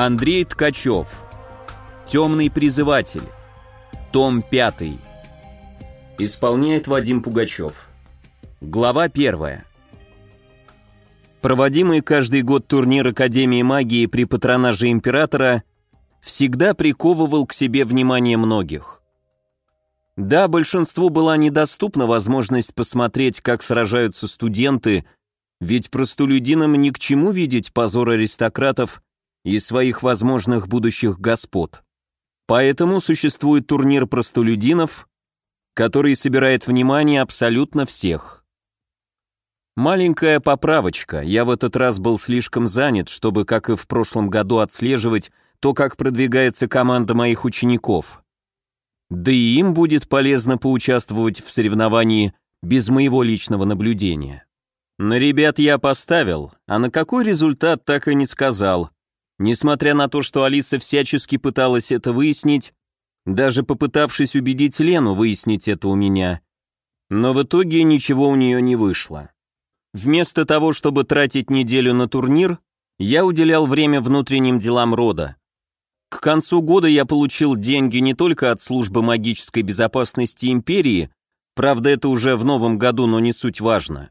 Андрей Ткачев. Темный призыватель. Том 5. Исполняет Вадим Пугачев. Глава 1. Проводимый каждый год турнир Академии магии при патронаже императора всегда приковывал к себе внимание многих. Да, большинству была недоступна возможность посмотреть, как сражаются студенты, ведь простолюдинам ни к чему видеть позор аристократов и своих возможных будущих господ. Поэтому существует турнир простолюдинов, который собирает внимание абсолютно всех. Маленькая поправочка, я в этот раз был слишком занят, чтобы, как и в прошлом году, отслеживать то, как продвигается команда моих учеников. Да и им будет полезно поучаствовать в соревновании без моего личного наблюдения. На ребят я поставил, а на какой результат так и не сказал, Несмотря на то, что Алиса всячески пыталась это выяснить, даже попытавшись убедить Лену выяснить это у меня, но в итоге ничего у нее не вышло. Вместо того, чтобы тратить неделю на турнир, я уделял время внутренним делам рода. К концу года я получил деньги не только от службы магической безопасности империи, правда это уже в новом году, но не суть важно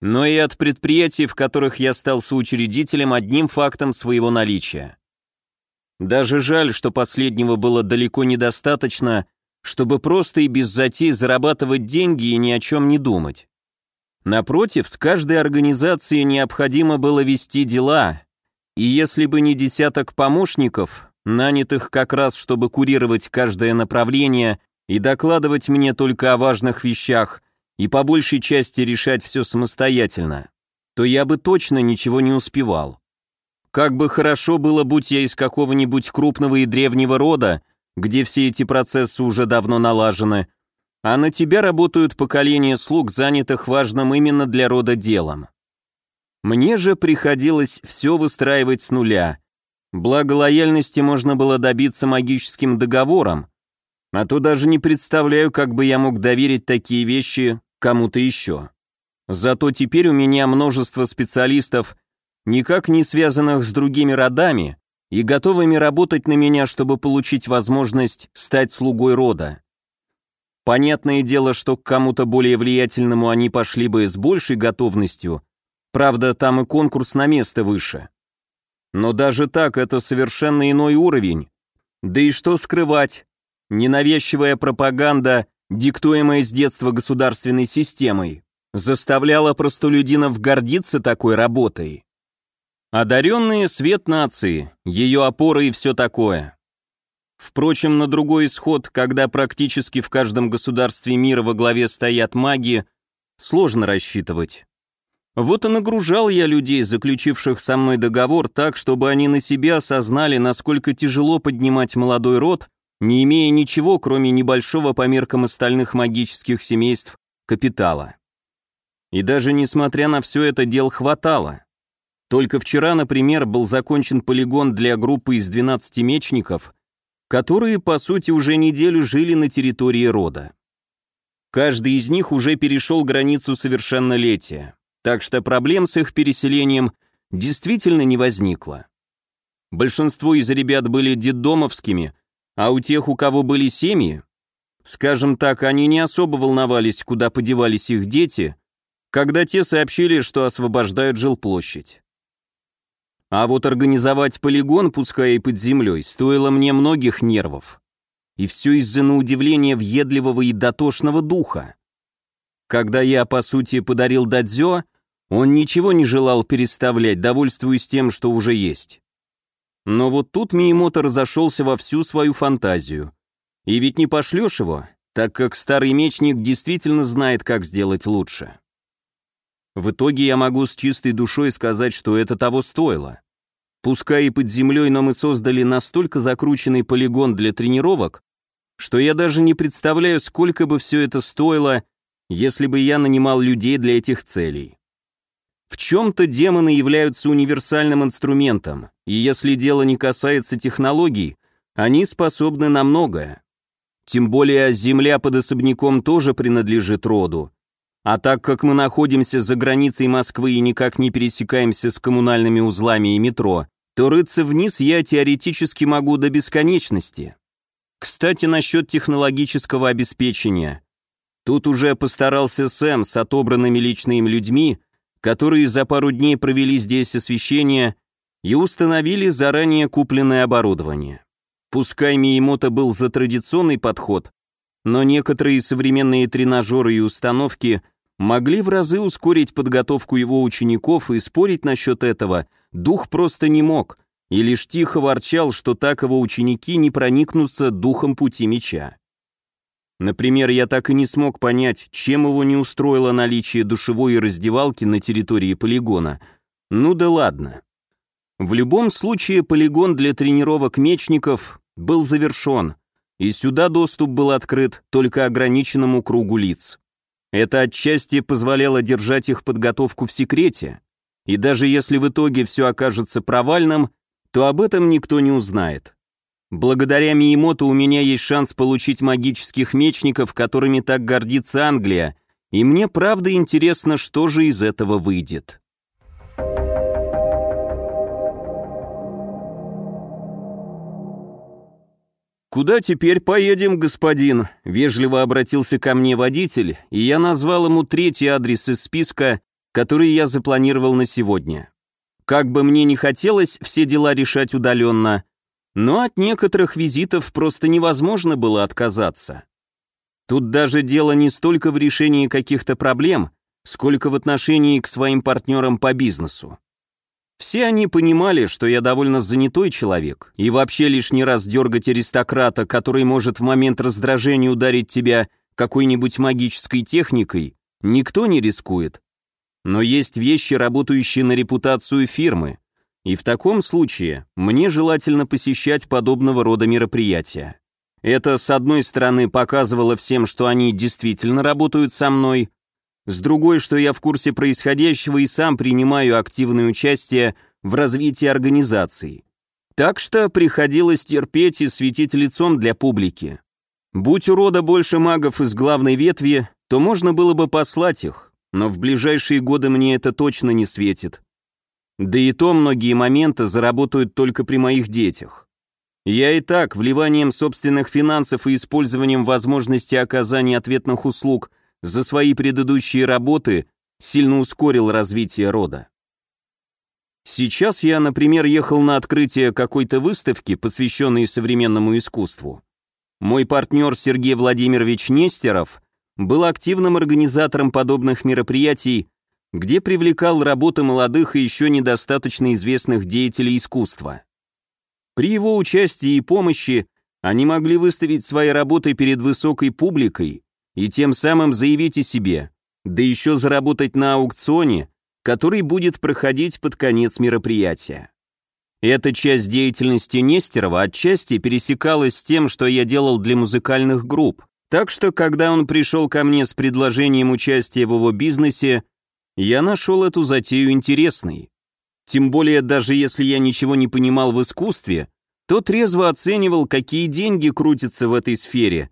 но и от предприятий, в которых я стал соучредителем одним фактом своего наличия. Даже жаль, что последнего было далеко недостаточно, чтобы просто и без затей зарабатывать деньги и ни о чем не думать. Напротив, с каждой организацией необходимо было вести дела, и если бы не десяток помощников, нанятых как раз, чтобы курировать каждое направление и докладывать мне только о важных вещах, и по большей части решать все самостоятельно, то я бы точно ничего не успевал. Как бы хорошо было, будь я из какого-нибудь крупного и древнего рода, где все эти процессы уже давно налажены, а на тебя работают поколения слуг, занятых важным именно для рода делом. Мне же приходилось все выстраивать с нуля. Благо лояльности можно было добиться магическим договором, а то даже не представляю, как бы я мог доверить такие вещи кому-то еще. Зато теперь у меня множество специалистов, никак не связанных с другими родами, и готовыми работать на меня, чтобы получить возможность стать слугой рода. Понятное дело, что к кому-то более влиятельному они пошли бы с большей готовностью, правда, там и конкурс на место выше. Но даже так это совершенно иной уровень. Да и что скрывать? Ненавязчивая пропаганда диктуемая с детства государственной системой, заставляла простолюдинов гордиться такой работой. Одаренные — свет нации, ее опора и все такое. Впрочем, на другой исход, когда практически в каждом государстве мира во главе стоят маги, сложно рассчитывать. Вот и нагружал я людей, заключивших со мной договор, так, чтобы они на себя осознали, насколько тяжело поднимать молодой род не имея ничего, кроме небольшого по меркам остальных магических семейств капитала. И даже несмотря на все это дел хватало. Только вчера, например, был закончен полигон для группы из 12 мечников, которые, по сути, уже неделю жили на территории рода. Каждый из них уже перешел границу совершеннолетия, так что проблем с их переселением действительно не возникло. Большинство из ребят были детдомовскими, а у тех, у кого были семьи, скажем так, они не особо волновались, куда подевались их дети, когда те сообщили, что освобождают жилплощадь. А вот организовать полигон, пускай и под землей, стоило мне многих нервов. И все из-за на удивление въедливого и дотошного духа. Когда я, по сути, подарил Дадзё, он ничего не желал переставлять, довольствуясь тем, что уже есть. Но вот тут Миемото разошелся во всю свою фантазию. И ведь не пошлешь его, так как старый мечник действительно знает, как сделать лучше. В итоге я могу с чистой душой сказать, что это того стоило. Пускай и под землей, но мы создали настолько закрученный полигон для тренировок, что я даже не представляю, сколько бы все это стоило, если бы я нанимал людей для этих целей. В чем-то демоны являются универсальным инструментом, и если дело не касается технологий, они способны на многое. Тем более земля под особняком тоже принадлежит роду. А так как мы находимся за границей Москвы и никак не пересекаемся с коммунальными узлами и метро, то рыться вниз я теоретически могу до бесконечности. Кстати, насчет технологического обеспечения. Тут уже постарался Сэм с отобранными лично им людьми, которые за пару дней провели здесь освещение и установили заранее купленное оборудование. Пускай Миемото был за традиционный подход, но некоторые современные тренажеры и установки могли в разы ускорить подготовку его учеников, и спорить насчет этого дух просто не мог, и лишь тихо ворчал, что так его ученики не проникнутся духом пути меча. Например, я так и не смог понять, чем его не устроило наличие душевой раздевалки на территории полигона. Ну да ладно. В любом случае, полигон для тренировок мечников был завершен, и сюда доступ был открыт только ограниченному кругу лиц. Это отчасти позволяло держать их подготовку в секрете, и даже если в итоге все окажется провальным, то об этом никто не узнает. Благодаря Миемото у меня есть шанс получить магических мечников, которыми так гордится Англия, и мне правда интересно, что же из этого выйдет. «Куда теперь поедем, господин?» — вежливо обратился ко мне водитель, и я назвал ему третий адрес из списка, который я запланировал на сегодня. Как бы мне ни хотелось все дела решать удаленно, но от некоторых визитов просто невозможно было отказаться. Тут даже дело не столько в решении каких-то проблем, сколько в отношении к своим партнерам по бизнесу. Все они понимали, что я довольно занятой человек, и вообще лишний раз дергать аристократа, который может в момент раздражения ударить тебя какой-нибудь магической техникой, никто не рискует. Но есть вещи, работающие на репутацию фирмы, и в таком случае мне желательно посещать подобного рода мероприятия. Это, с одной стороны, показывало всем, что они действительно работают со мной, с другой, что я в курсе происходящего и сам принимаю активное участие в развитии организации. Так что приходилось терпеть и светить лицом для публики. Будь у рода больше магов из главной ветви, то можно было бы послать их, но в ближайшие годы мне это точно не светит. Да и то многие моменты заработают только при моих детях. Я и так вливанием собственных финансов и использованием возможности оказания ответных услуг за свои предыдущие работы сильно ускорил развитие рода. Сейчас я, например, ехал на открытие какой-то выставки, посвященной современному искусству. Мой партнер Сергей Владимирович Нестеров был активным организатором подобных мероприятий где привлекал работы молодых и еще недостаточно известных деятелей искусства. При его участии и помощи они могли выставить свои работы перед высокой публикой и тем самым заявить о себе, да еще заработать на аукционе, который будет проходить под конец мероприятия. Эта часть деятельности Нестерова отчасти пересекалась с тем, что я делал для музыкальных групп, так что когда он пришел ко мне с предложением участия в его бизнесе, я нашел эту затею интересной. Тем более, даже если я ничего не понимал в искусстве, то трезво оценивал, какие деньги крутятся в этой сфере,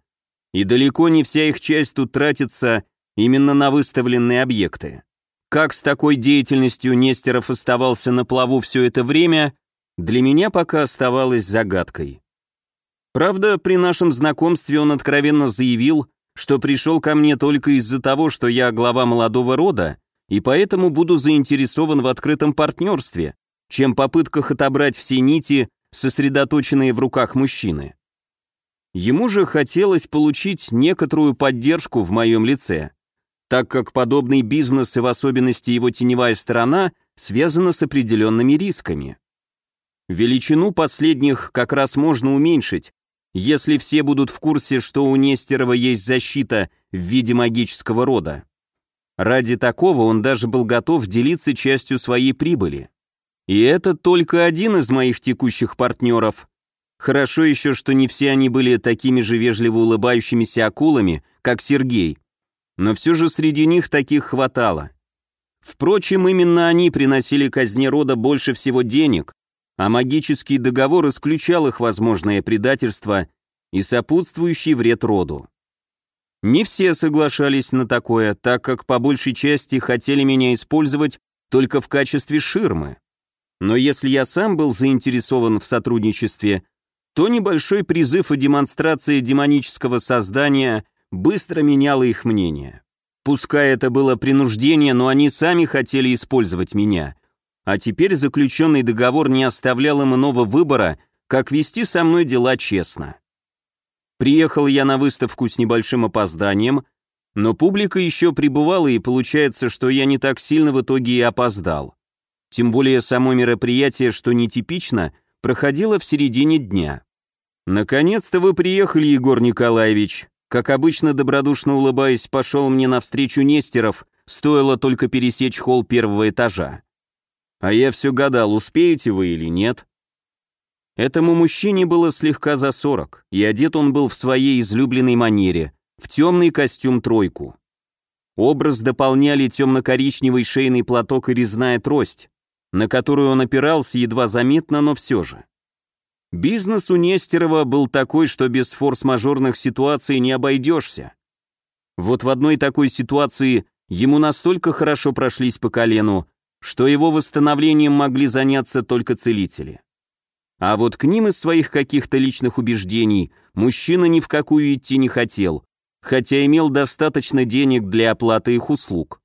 и далеко не вся их часть тут тратится именно на выставленные объекты. Как с такой деятельностью Нестеров оставался на плаву все это время, для меня пока оставалось загадкой. Правда, при нашем знакомстве он откровенно заявил, что пришел ко мне только из-за того, что я глава молодого рода, и поэтому буду заинтересован в открытом партнерстве, чем попытках отобрать все нити, сосредоточенные в руках мужчины. Ему же хотелось получить некоторую поддержку в моем лице, так как подобный бизнес и в особенности его теневая сторона связана с определенными рисками. Величину последних как раз можно уменьшить, если все будут в курсе, что у Нестерова есть защита в виде магического рода. Ради такого он даже был готов делиться частью своей прибыли. И это только один из моих текущих партнеров. Хорошо еще, что не все они были такими же вежливо улыбающимися акулами, как Сергей. Но все же среди них таких хватало. Впрочем, именно они приносили казне рода больше всего денег, а магический договор исключал их возможное предательство и сопутствующий вред роду. Не все соглашались на такое, так как по большей части хотели меня использовать только в качестве ширмы. Но если я сам был заинтересован в сотрудничестве, то небольшой призыв о демонстрации демонического создания быстро менял их мнение. Пускай это было принуждение, но они сами хотели использовать меня. А теперь заключенный договор не оставлял им иного выбора, как вести со мной дела честно. Приехал я на выставку с небольшим опозданием, но публика еще пребывала, и получается, что я не так сильно в итоге и опоздал. Тем более само мероприятие, что нетипично, проходило в середине дня. «Наконец-то вы приехали, Егор Николаевич!» Как обычно, добродушно улыбаясь, пошел мне навстречу Нестеров, стоило только пересечь холл первого этажа. А я все гадал, успеете вы или нет. Этому мужчине было слегка за сорок, и одет он был в своей излюбленной манере, в темный костюм-тройку. Образ дополняли темно-коричневый шейный платок и резная трость, на которую он опирался едва заметно, но все же. Бизнес у Нестерова был такой, что без форс-мажорных ситуаций не обойдешься. Вот в одной такой ситуации ему настолько хорошо прошлись по колену, что его восстановлением могли заняться только целители. А вот к ним из своих каких-то личных убеждений мужчина ни в какую идти не хотел, хотя имел достаточно денег для оплаты их услуг.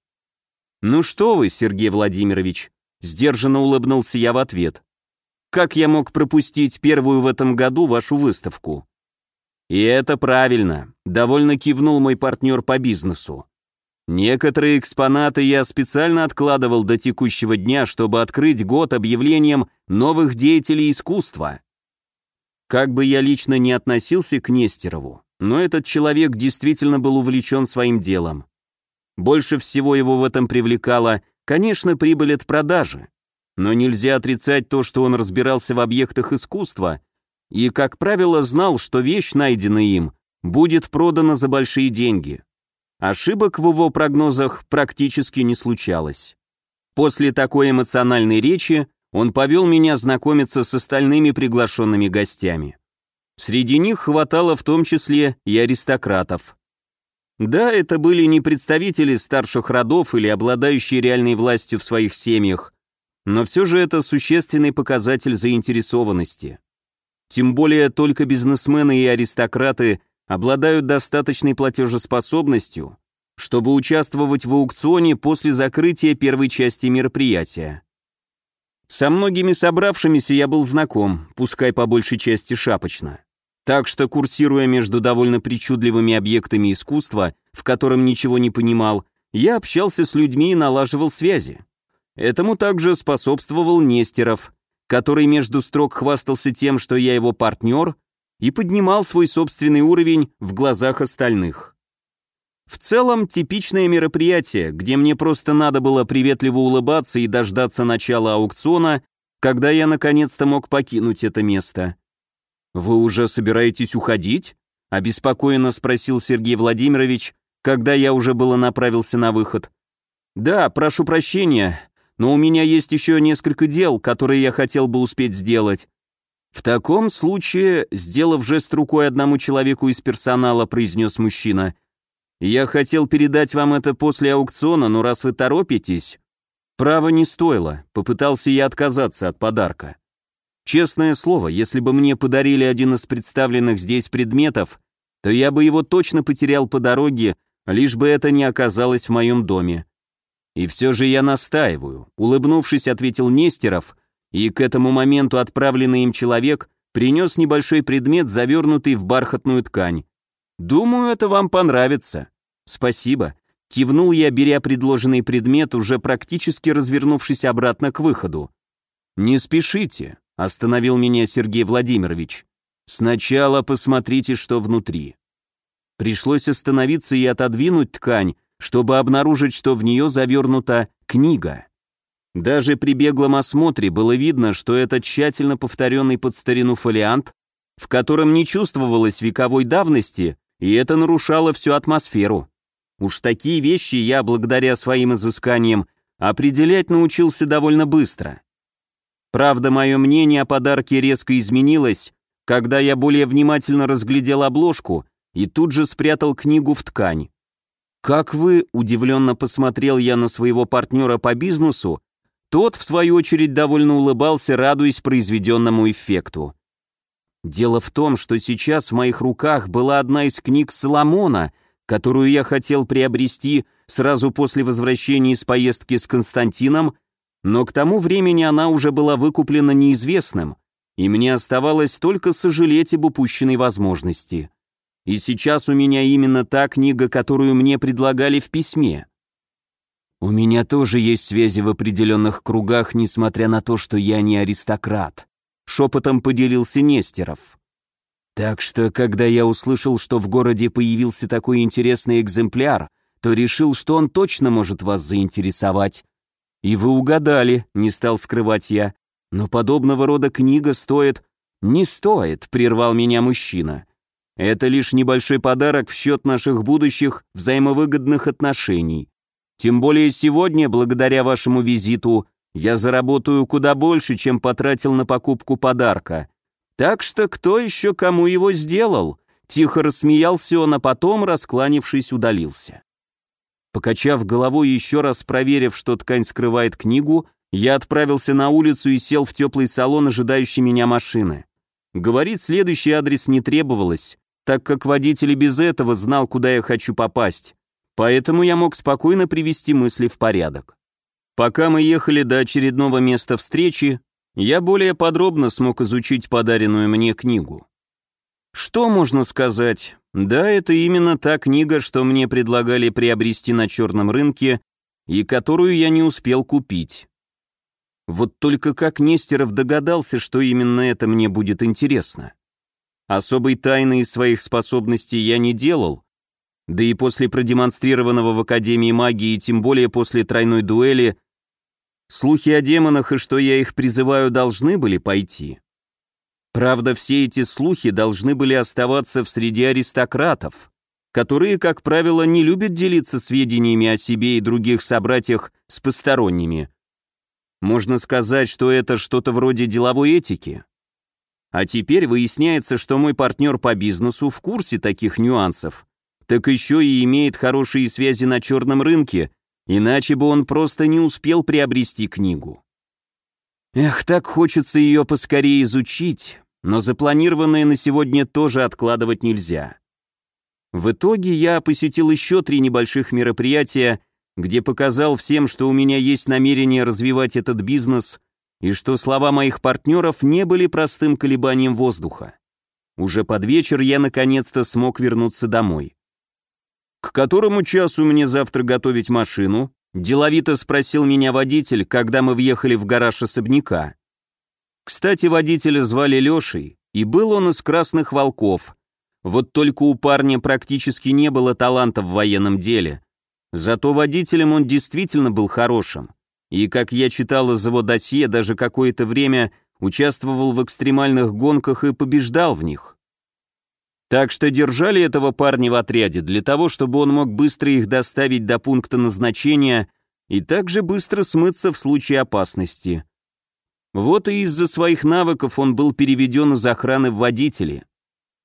«Ну что вы, Сергей Владимирович», — сдержанно улыбнулся я в ответ. Как я мог пропустить первую в этом году вашу выставку? И это правильно, довольно кивнул мой партнер по бизнесу. Некоторые экспонаты я специально откладывал до текущего дня, чтобы открыть год объявлением новых деятелей искусства. Как бы я лично не относился к Нестерову, но этот человек действительно был увлечен своим делом. Больше всего его в этом привлекало, конечно, прибыль от продажи. Но нельзя отрицать то, что он разбирался в объектах искусства и, как правило, знал, что вещь, найденная им, будет продана за большие деньги. Ошибок в его прогнозах практически не случалось. После такой эмоциональной речи он повел меня знакомиться с остальными приглашенными гостями. Среди них хватало в том числе и аристократов. Да, это были не представители старших родов или обладающие реальной властью в своих семьях, но все же это существенный показатель заинтересованности. Тем более только бизнесмены и аристократы обладают достаточной платежеспособностью, чтобы участвовать в аукционе после закрытия первой части мероприятия. Со многими собравшимися я был знаком, пускай по большей части шапочно. Так что, курсируя между довольно причудливыми объектами искусства, в котором ничего не понимал, я общался с людьми и налаживал связи. Этому также способствовал Нестеров, который между строк хвастался тем, что я его партнер, и поднимал свой собственный уровень в глазах остальных. В целом, типичное мероприятие, где мне просто надо было приветливо улыбаться и дождаться начала аукциона, когда я наконец-то мог покинуть это место. «Вы уже собираетесь уходить?» — обеспокоенно спросил Сергей Владимирович, когда я уже было направился на выход. «Да, прошу прощения, но у меня есть еще несколько дел, которые я хотел бы успеть сделать. В таком случае, сделав жест рукой одному человеку из персонала, произнес мужчина, «Я хотел передать вам это после аукциона, но раз вы торопитесь...» Право не стоило, попытался я отказаться от подарка. Честное слово, если бы мне подарили один из представленных здесь предметов, то я бы его точно потерял по дороге, лишь бы это не оказалось в моем доме. «И все же я настаиваю», — улыбнувшись, ответил Нестеров, и к этому моменту отправленный им человек принес небольшой предмет, завернутый в бархатную ткань. «Думаю, это вам понравится». «Спасибо», — кивнул я, беря предложенный предмет, уже практически развернувшись обратно к выходу. «Не спешите», — остановил меня Сергей Владимирович. «Сначала посмотрите, что внутри». Пришлось остановиться и отодвинуть ткань, чтобы обнаружить, что в нее завернута книга. Даже при беглом осмотре было видно, что это тщательно повторенный под старину фолиант, в котором не чувствовалось вековой давности, и это нарушало всю атмосферу. Уж такие вещи я, благодаря своим изысканиям, определять научился довольно быстро. Правда, мое мнение о подарке резко изменилось, когда я более внимательно разглядел обложку и тут же спрятал книгу в ткань. «Как вы?» – удивленно посмотрел я на своего партнера по бизнесу, Тот, в свою очередь, довольно улыбался, радуясь произведенному эффекту. Дело в том, что сейчас в моих руках была одна из книг Соломона, которую я хотел приобрести сразу после возвращения из поездки с Константином, но к тому времени она уже была выкуплена неизвестным, и мне оставалось только сожалеть об упущенной возможности. И сейчас у меня именно та книга, которую мне предлагали в письме. У меня тоже есть связи в определенных кругах, несмотря на то, что я не аристократ шепотом поделился Нестеров. Так что, когда я услышал, что в городе появился такой интересный экземпляр, то решил, что он точно может вас заинтересовать. И вы угадали, не стал скрывать я. Но подобного рода книга стоит... Не стоит, прервал меня мужчина. Это лишь небольшой подарок в счет наших будущих взаимовыгодных отношений. Тем более сегодня, благодаря вашему визиту, я заработаю куда больше, чем потратил на покупку подарка. Так что кто еще кому его сделал?» Тихо рассмеялся он, а потом, раскланившись, удалился. Покачав головой еще раз проверив, что ткань скрывает книгу, я отправился на улицу и сел в теплый салон, ожидающий меня машины. Говорить следующий адрес не требовалось, так как водитель и без этого знал, куда я хочу попасть, поэтому я мог спокойно привести мысли в порядок. Пока мы ехали до очередного места встречи, я более подробно смог изучить подаренную мне книгу. Что можно сказать? Да, это именно та книга, что мне предлагали приобрести на черном рынке и которую я не успел купить. Вот только как Нестеров догадался, что именно это мне будет интересно. Особой тайны из своих способностей я не делал, да и после продемонстрированного в Академии магии, тем более после тройной дуэли, Слухи о демонах и что я их призываю должны были пойти. Правда, все эти слухи должны были оставаться в среде аристократов, которые, как правило, не любят делиться сведениями о себе и других собратьях с посторонними. Можно сказать, что это что-то вроде деловой этики. А теперь выясняется, что мой партнер по бизнесу в курсе таких нюансов, так еще и имеет хорошие связи на черном рынке Иначе бы он просто не успел приобрести книгу. Эх, так хочется ее поскорее изучить, но запланированное на сегодня тоже откладывать нельзя. В итоге я посетил еще три небольших мероприятия, где показал всем, что у меня есть намерение развивать этот бизнес и что слова моих партнеров не были простым колебанием воздуха. Уже под вечер я наконец-то смог вернуться домой. «К которому часу мне завтра готовить машину?» Деловито спросил меня водитель, когда мы въехали в гараж особняка. Кстати, водителя звали Лешей, и был он из красных волков. Вот только у парня практически не было таланта в военном деле. Зато водителем он действительно был хорошим. И, как я читал из его досье, даже какое-то время участвовал в экстремальных гонках и побеждал в них. Так что держали этого парня в отряде для того, чтобы он мог быстро их доставить до пункта назначения и также быстро смыться в случае опасности. Вот и из-за своих навыков он был переведен из охраны в водители.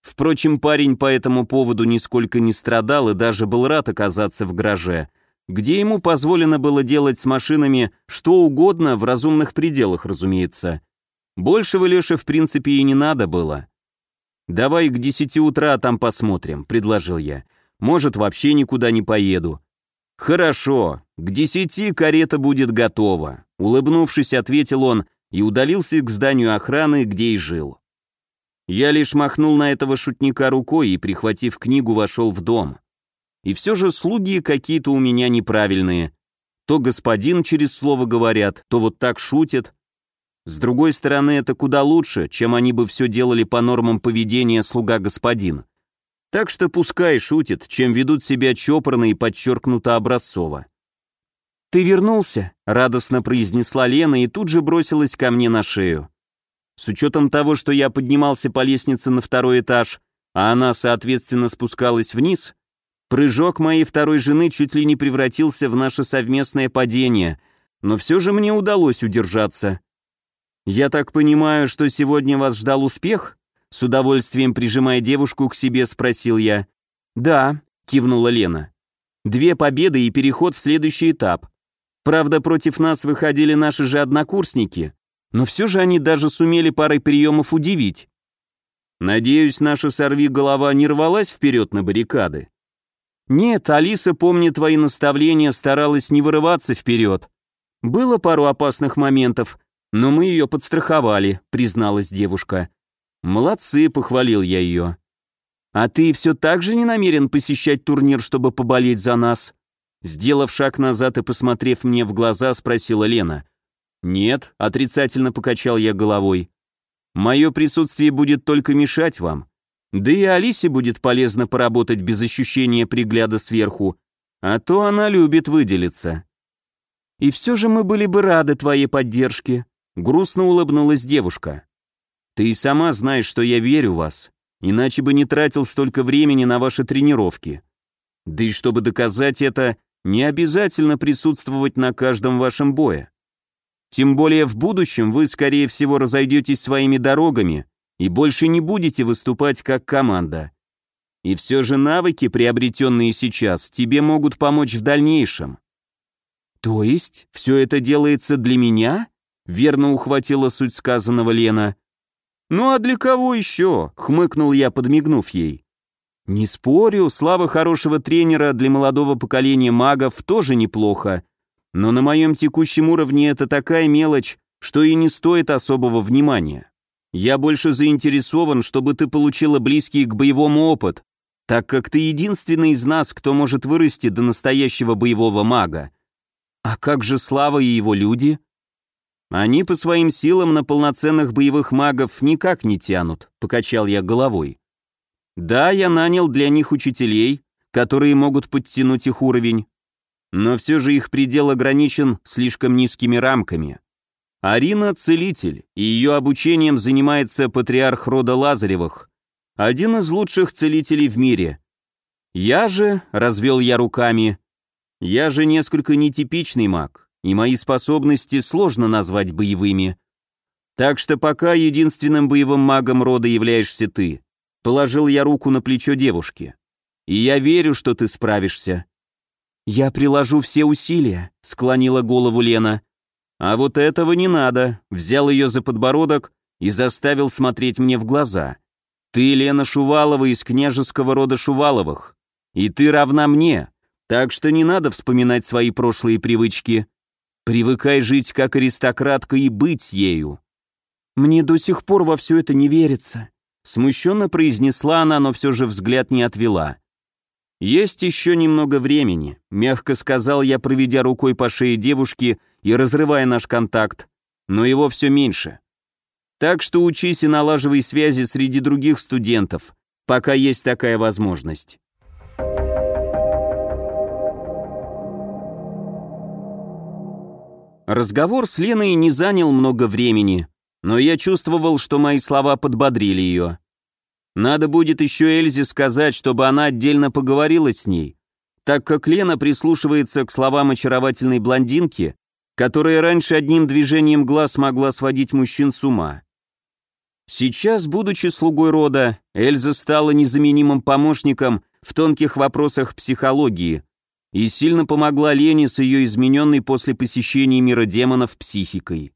Впрочем, парень по этому поводу нисколько не страдал и даже был рад оказаться в гараже, где ему позволено было делать с машинами что угодно, в разумных пределах, разумеется. Большего Леше в принципе и не надо было. «Давай к десяти утра там посмотрим», — предложил я. «Может, вообще никуда не поеду». «Хорошо, к десяти карета будет готова», — улыбнувшись, ответил он и удалился к зданию охраны, где и жил. Я лишь махнул на этого шутника рукой и, прихватив книгу, вошел в дом. И все же слуги какие-то у меня неправильные. То господин через слово говорят, то вот так шутят, с другой стороны, это куда лучше, чем они бы все делали по нормам поведения слуга-господин. Так что пускай шутит, чем ведут себя чопорно и подчеркнуто образцово. «Ты вернулся?» — радостно произнесла Лена и тут же бросилась ко мне на шею. С учетом того, что я поднимался по лестнице на второй этаж, а она, соответственно, спускалась вниз, прыжок моей второй жены чуть ли не превратился в наше совместное падение, но все же мне удалось удержаться. «Я так понимаю, что сегодня вас ждал успех?» С удовольствием прижимая девушку к себе, спросил я. «Да», — кивнула Лена. «Две победы и переход в следующий этап. Правда, против нас выходили наши же однокурсники, но все же они даже сумели парой приемов удивить. Надеюсь, наша сорви-голова не рвалась вперед на баррикады. Нет, Алиса, помня твои наставления, старалась не вырываться вперед. Было пару опасных моментов, но мы ее подстраховали, призналась девушка. Молодцы, похвалил я ее. А ты все так же не намерен посещать турнир, чтобы поболеть за нас? Сделав шаг назад и посмотрев мне в глаза, спросила Лена. «Нет», — отрицательно покачал я головой. «Мое присутствие будет только мешать вам. Да и Алисе будет полезно поработать без ощущения пригляда сверху, а то она любит выделиться». «И все же мы были бы рады твоей поддержке», — грустно улыбнулась девушка. «Ты и сама знаешь, что я верю в вас, иначе бы не тратил столько времени на ваши тренировки. Да и чтобы доказать это, не обязательно присутствовать на каждом вашем бое. Тем более в будущем вы, скорее всего, разойдетесь своими дорогами и больше не будете выступать как команда. И все же навыки, приобретенные сейчас, тебе могут помочь в дальнейшем. То есть, все это делается для меня? Верно ухватила суть сказанного Лена. Ну а для кого еще? Хмыкнул я, подмигнув ей. Не спорю, слава хорошего тренера для молодого поколения магов тоже неплохо. Но на моем текущем уровне это такая мелочь, что и не стоит особого внимания. Я больше заинтересован, чтобы ты получила близкий к боевому опыт, так как ты единственный из нас, кто может вырасти до настоящего боевого мага. А как же Слава и его люди? Они по своим силам на полноценных боевых магов никак не тянут, покачал я головой. Да, я нанял для них учителей, которые могут подтянуть их уровень, но все же их предел ограничен слишком низкими рамками. Арина – целитель, и ее обучением занимается патриарх рода Лазаревых, один из лучших целителей в мире. Я же, развел я руками, я же несколько нетипичный маг, и мои способности сложно назвать боевыми. Так что пока единственным боевым магом рода являешься ты. Положил я руку на плечо девушки. «И я верю, что ты справишься». «Я приложу все усилия», — склонила голову Лена. «А вот этого не надо», — взял ее за подбородок и заставил смотреть мне в глаза. «Ты Лена Шувалова из княжеского рода Шуваловых, и ты равна мне, так что не надо вспоминать свои прошлые привычки. Привыкай жить как аристократка и быть ею». «Мне до сих пор во все это не верится», Смущенно произнесла она, но все же взгляд не отвела. «Есть еще немного времени», — мягко сказал я, проведя рукой по шее девушки и разрывая наш контакт, но его все меньше. Так что учись и налаживай связи среди других студентов, пока есть такая возможность. Разговор с Леной не занял много времени, но я чувствовал, что мои слова подбодрили ее. Надо будет еще Эльзе сказать, чтобы она отдельно поговорила с ней, так как Лена прислушивается к словам очаровательной блондинки, которая раньше одним движением глаз могла сводить мужчин с ума. Сейчас, будучи слугой рода, Эльза стала незаменимым помощником в тонких вопросах психологии и сильно помогла Лене с ее измененной после посещения мира демонов психикой.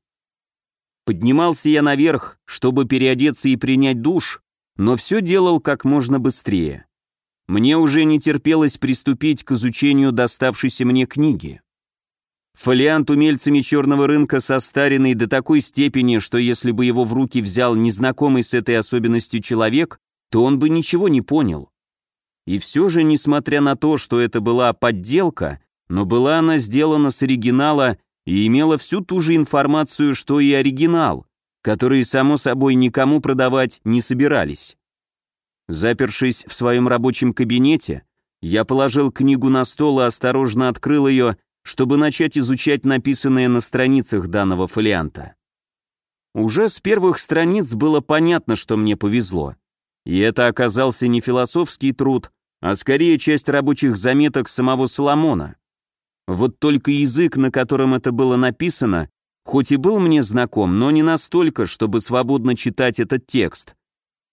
Поднимался я наверх, чтобы переодеться и принять душ, но все делал как можно быстрее. Мне уже не терпелось приступить к изучению доставшейся мне книги. Фолиант умельцами черного рынка состаренный до такой степени, что если бы его в руки взял незнакомый с этой особенностью человек, то он бы ничего не понял. И все же, несмотря на то, что это была подделка, но была она сделана с оригинала и имела всю ту же информацию, что и оригинал, который, само собой, никому продавать не собирались. Запершись в своем рабочем кабинете, я положил книгу на стол и осторожно открыл ее, чтобы начать изучать написанное на страницах данного фолианта. Уже с первых страниц было понятно, что мне повезло. И это оказался не философский труд, а скорее часть рабочих заметок самого Соломона. Вот только язык, на котором это было написано, хоть и был мне знаком, но не настолько, чтобы свободно читать этот текст.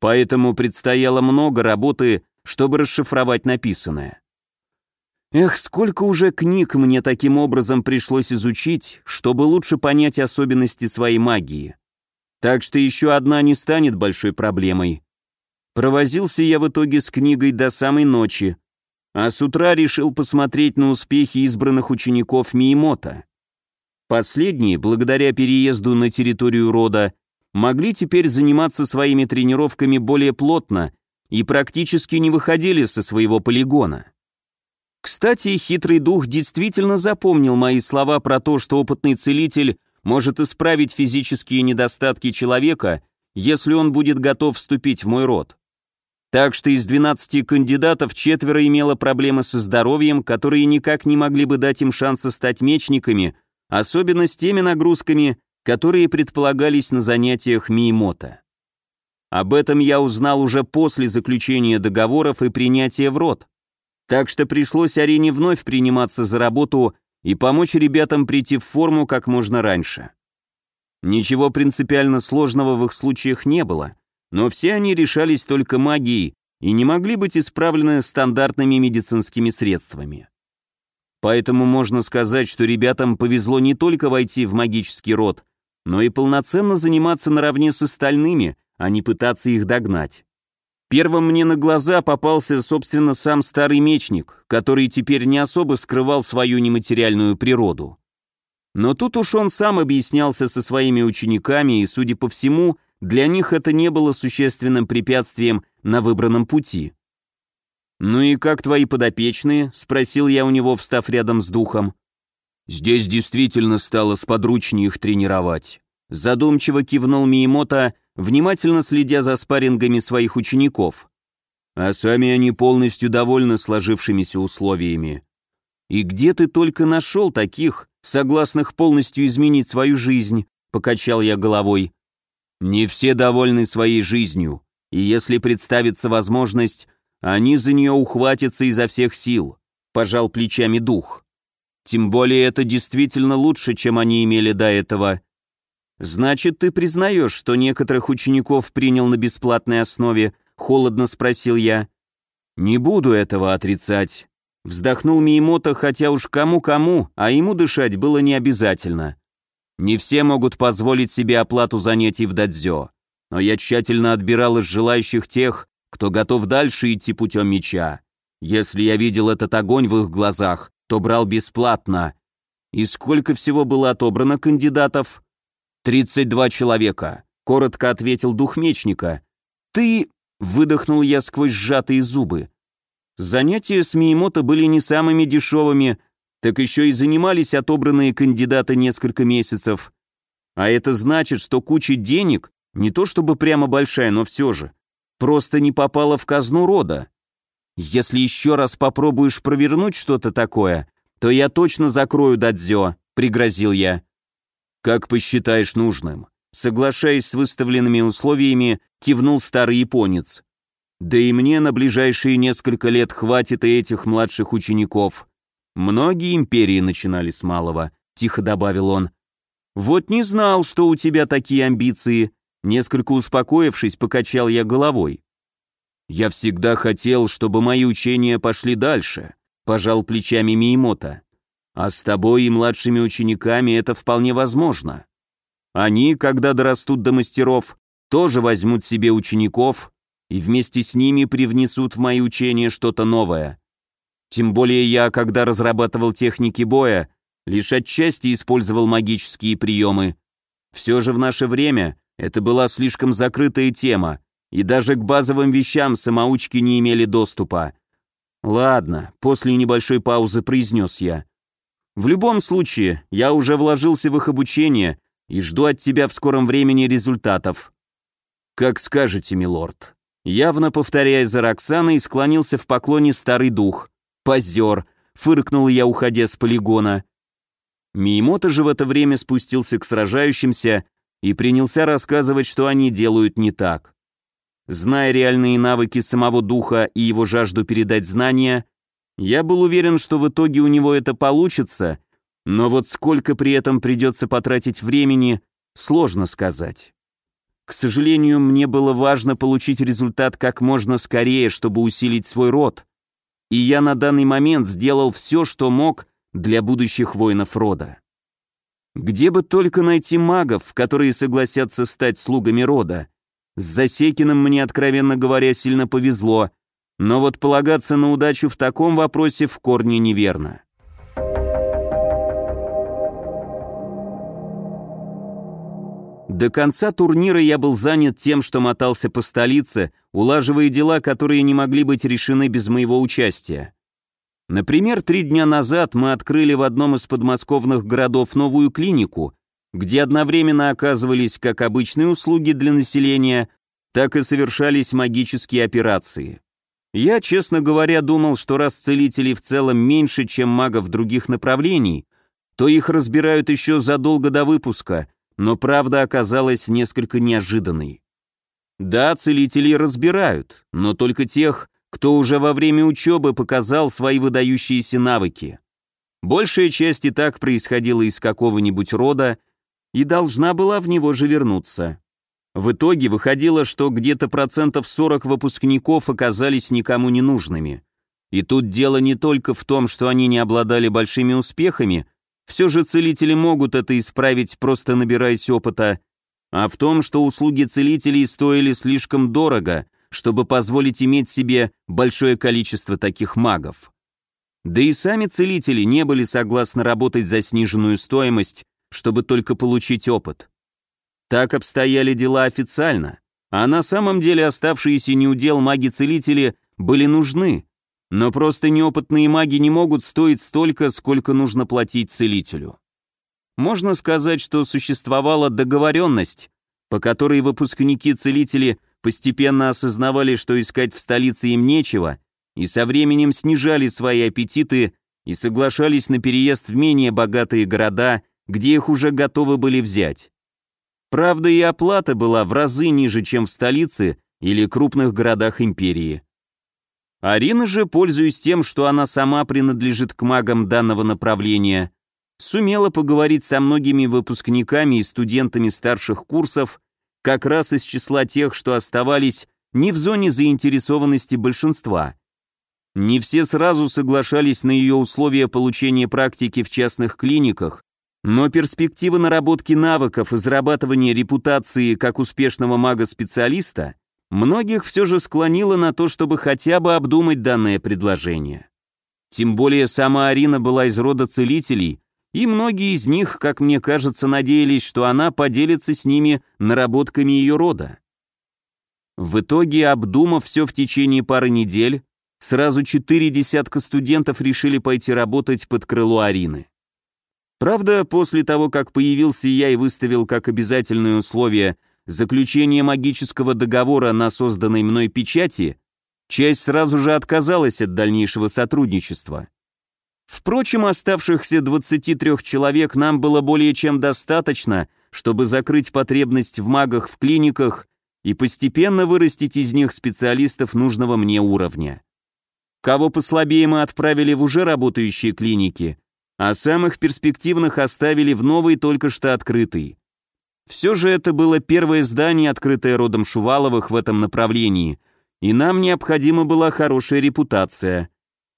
Поэтому предстояло много работы, чтобы расшифровать написанное. Эх, сколько уже книг мне таким образом пришлось изучить, чтобы лучше понять особенности своей магии. Так что еще одна не станет большой проблемой. Провозился я в итоге с книгой до самой ночи, а с утра решил посмотреть на успехи избранных учеников Миемота. Последние, благодаря переезду на территорию рода, могли теперь заниматься своими тренировками более плотно и практически не выходили со своего полигона. Кстати, хитрый дух действительно запомнил мои слова про то, что опытный целитель может исправить физические недостатки человека, если он будет готов вступить в мой род. Так что из 12 кандидатов четверо имело проблемы со здоровьем, которые никак не могли бы дать им шанса стать мечниками, особенно с теми нагрузками, которые предполагались на занятиях Миемота. Об этом я узнал уже после заключения договоров и принятия в род. Так что пришлось Арене вновь приниматься за работу и помочь ребятам прийти в форму как можно раньше. Ничего принципиально сложного в их случаях не было, но все они решались только магией и не могли быть исправлены стандартными медицинскими средствами. Поэтому можно сказать, что ребятам повезло не только войти в магический род, но и полноценно заниматься наравне с остальными, а не пытаться их догнать. Первым мне на глаза попался, собственно, сам старый мечник, который теперь не особо скрывал свою нематериальную природу. Но тут уж он сам объяснялся со своими учениками, и, судя по всему, для них это не было существенным препятствием на выбранном пути. «Ну и как твои подопечные?» — спросил я у него, встав рядом с духом. «Здесь действительно стало сподручнее их тренировать», — задумчиво кивнул Миемота, внимательно следя за спаррингами своих учеников. А сами они полностью довольны сложившимися условиями. «И где ты только нашел таких, согласных полностью изменить свою жизнь?» — покачал я головой. «Не все довольны своей жизнью, и если представится возможность, они за нее ухватятся изо всех сил», — пожал плечами дух. «Тем более это действительно лучше, чем они имели до этого. «Значит, ты признаешь, что некоторых учеников принял на бесплатной основе?» — холодно спросил я. «Не буду этого отрицать». Вздохнул Миемота, хотя уж кому-кому, а ему дышать было не обязательно. Не все могут позволить себе оплату занятий в дадзё, но я тщательно отбирал из желающих тех, кто готов дальше идти путем меча. Если я видел этот огонь в их глазах, то брал бесплатно. И сколько всего было отобрано кандидатов? «Тридцать два человека», — коротко ответил дух мечника. «Ты...» — выдохнул я сквозь сжатые зубы. Занятия с Миемото были не самыми дешевыми, так еще и занимались отобранные кандидаты несколько месяцев. А это значит, что куча денег, не то чтобы прямо большая, но все же, просто не попала в казну рода. Если еще раз попробуешь провернуть что-то такое, то я точно закрою дадзё, пригрозил я. «Как посчитаешь нужным». Соглашаясь с выставленными условиями, кивнул старый японец. «Да и мне на ближайшие несколько лет хватит и этих младших учеников. Многие империи начинали с малого», — тихо добавил он. «Вот не знал, что у тебя такие амбиции», — несколько успокоившись, покачал я головой. «Я всегда хотел, чтобы мои учения пошли дальше», — пожал плечами Миемота. А с тобой и младшими учениками это вполне возможно. Они, когда дорастут до мастеров, тоже возьмут себе учеников и вместе с ними привнесут в мои учения что-то новое. Тем более я, когда разрабатывал техники боя, лишь отчасти использовал магические приемы. Все же в наше время это была слишком закрытая тема, и даже к базовым вещам самоучки не имели доступа. «Ладно», — после небольшой паузы произнес я. В любом случае, я уже вложился в их обучение и жду от тебя в скором времени результатов. Как скажете, милорд. Явно повторяя за Роксаной, склонился в поклоне старый дух. Позер, фыркнул я, уходя с полигона. Миемота же в это время спустился к сражающимся и принялся рассказывать, что они делают не так. Зная реальные навыки самого духа и его жажду передать знания, я был уверен, что в итоге у него это получится, но вот сколько при этом придется потратить времени, сложно сказать. К сожалению, мне было важно получить результат как можно скорее, чтобы усилить свой род. И я на данный момент сделал все, что мог для будущих воинов рода. Где бы только найти магов, которые согласятся стать слугами рода. С Засекиным мне, откровенно говоря, сильно повезло, но вот полагаться на удачу в таком вопросе в корне неверно. До конца турнира я был занят тем, что мотался по столице, улаживая дела, которые не могли быть решены без моего участия. Например, три дня назад мы открыли в одном из подмосковных городов новую клинику, где одновременно оказывались как обычные услуги для населения, так и совершались магические операции. Я, честно говоря, думал, что раз целителей в целом меньше, чем магов других направлений, то их разбирают еще задолго до выпуска, но правда оказалась несколько неожиданной. Да, целителей разбирают, но только тех, кто уже во время учебы показал свои выдающиеся навыки. Большая часть и так происходила из какого-нибудь рода и должна была в него же вернуться. В итоге выходило, что где-то процентов 40 выпускников оказались никому не нужными. И тут дело не только в том, что они не обладали большими успехами, все же целители могут это исправить, просто набираясь опыта, а в том, что услуги целителей стоили слишком дорого, чтобы позволить иметь себе большое количество таких магов. Да и сами целители не были согласны работать за сниженную стоимость, чтобы только получить опыт. Так обстояли дела официально, а на самом деле оставшиеся неудел маги-целители были нужны, но просто неопытные маги не могут стоить столько, сколько нужно платить целителю. Можно сказать, что существовала договоренность, по которой выпускники-целители постепенно осознавали, что искать в столице им нечего, и со временем снижали свои аппетиты и соглашались на переезд в менее богатые города, где их уже готовы были взять. Правда, и оплата была в разы ниже, чем в столице или крупных городах империи. Арина же, пользуясь тем, что она сама принадлежит к магам данного направления, сумела поговорить со многими выпускниками и студентами старших курсов, как раз из числа тех, что оставались не в зоне заинтересованности большинства. Не все сразу соглашались на ее условия получения практики в частных клиниках, но перспектива наработки навыков и зарабатывания репутации как успешного мага-специалиста многих все же склонило на то, чтобы хотя бы обдумать данное предложение. Тем более сама Арина была из рода целителей, и многие из них, как мне кажется, надеялись, что она поделится с ними наработками ее рода. В итоге, обдумав все в течение пары недель, сразу четыре десятка студентов решили пойти работать под крыло Арины. Правда, после того, как появился я и выставил как обязательное условие заключение магического договора на созданной мной печати, часть сразу же отказалась от дальнейшего сотрудничества. Впрочем, оставшихся 23 человек нам было более чем достаточно, чтобы закрыть потребность в магах в клиниках и постепенно вырастить из них специалистов нужного мне уровня. Кого послабее мы отправили в уже работающие клиники, а самых перспективных оставили в новый только что открытый. Все же это было первое здание, открытое родом Шуваловых в этом направлении, и нам необходима была хорошая репутация.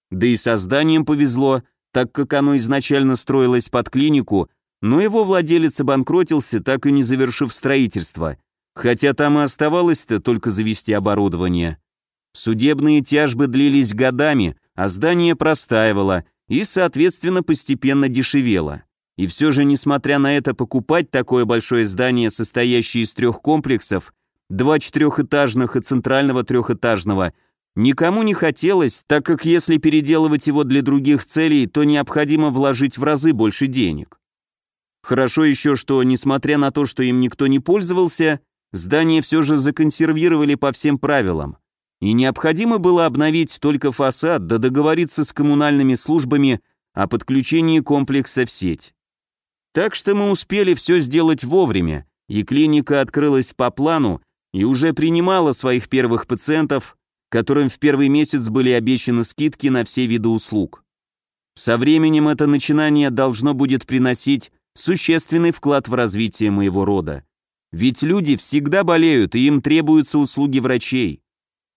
Да и со зданием повезло, так как оно изначально строилось под клинику, но его владелец обанкротился, так и не завершив строительство, хотя там и оставалось-то только завести оборудование. Судебные тяжбы длились годами, а здание простаивало и, соответственно, постепенно дешевело. И все же, несмотря на это, покупать такое большое здание, состоящее из трех комплексов, два четырехэтажных и центрального трехэтажного, никому не хотелось, так как если переделывать его для других целей, то необходимо вложить в разы больше денег. Хорошо еще, что, несмотря на то, что им никто не пользовался, здание все же законсервировали по всем правилам. И необходимо было обновить только фасад, да договориться с коммунальными службами о подключении комплекса в сеть. Так что мы успели все сделать вовремя, и клиника открылась по плану и уже принимала своих первых пациентов, которым в первый месяц были обещаны скидки на все виды услуг. Со временем это начинание должно будет приносить существенный вклад в развитие моего рода. Ведь люди всегда болеют, и им требуются услуги врачей.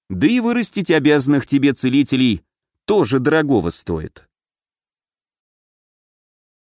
Да и вырастить обязанных тебе целителей тоже дорогого стоит.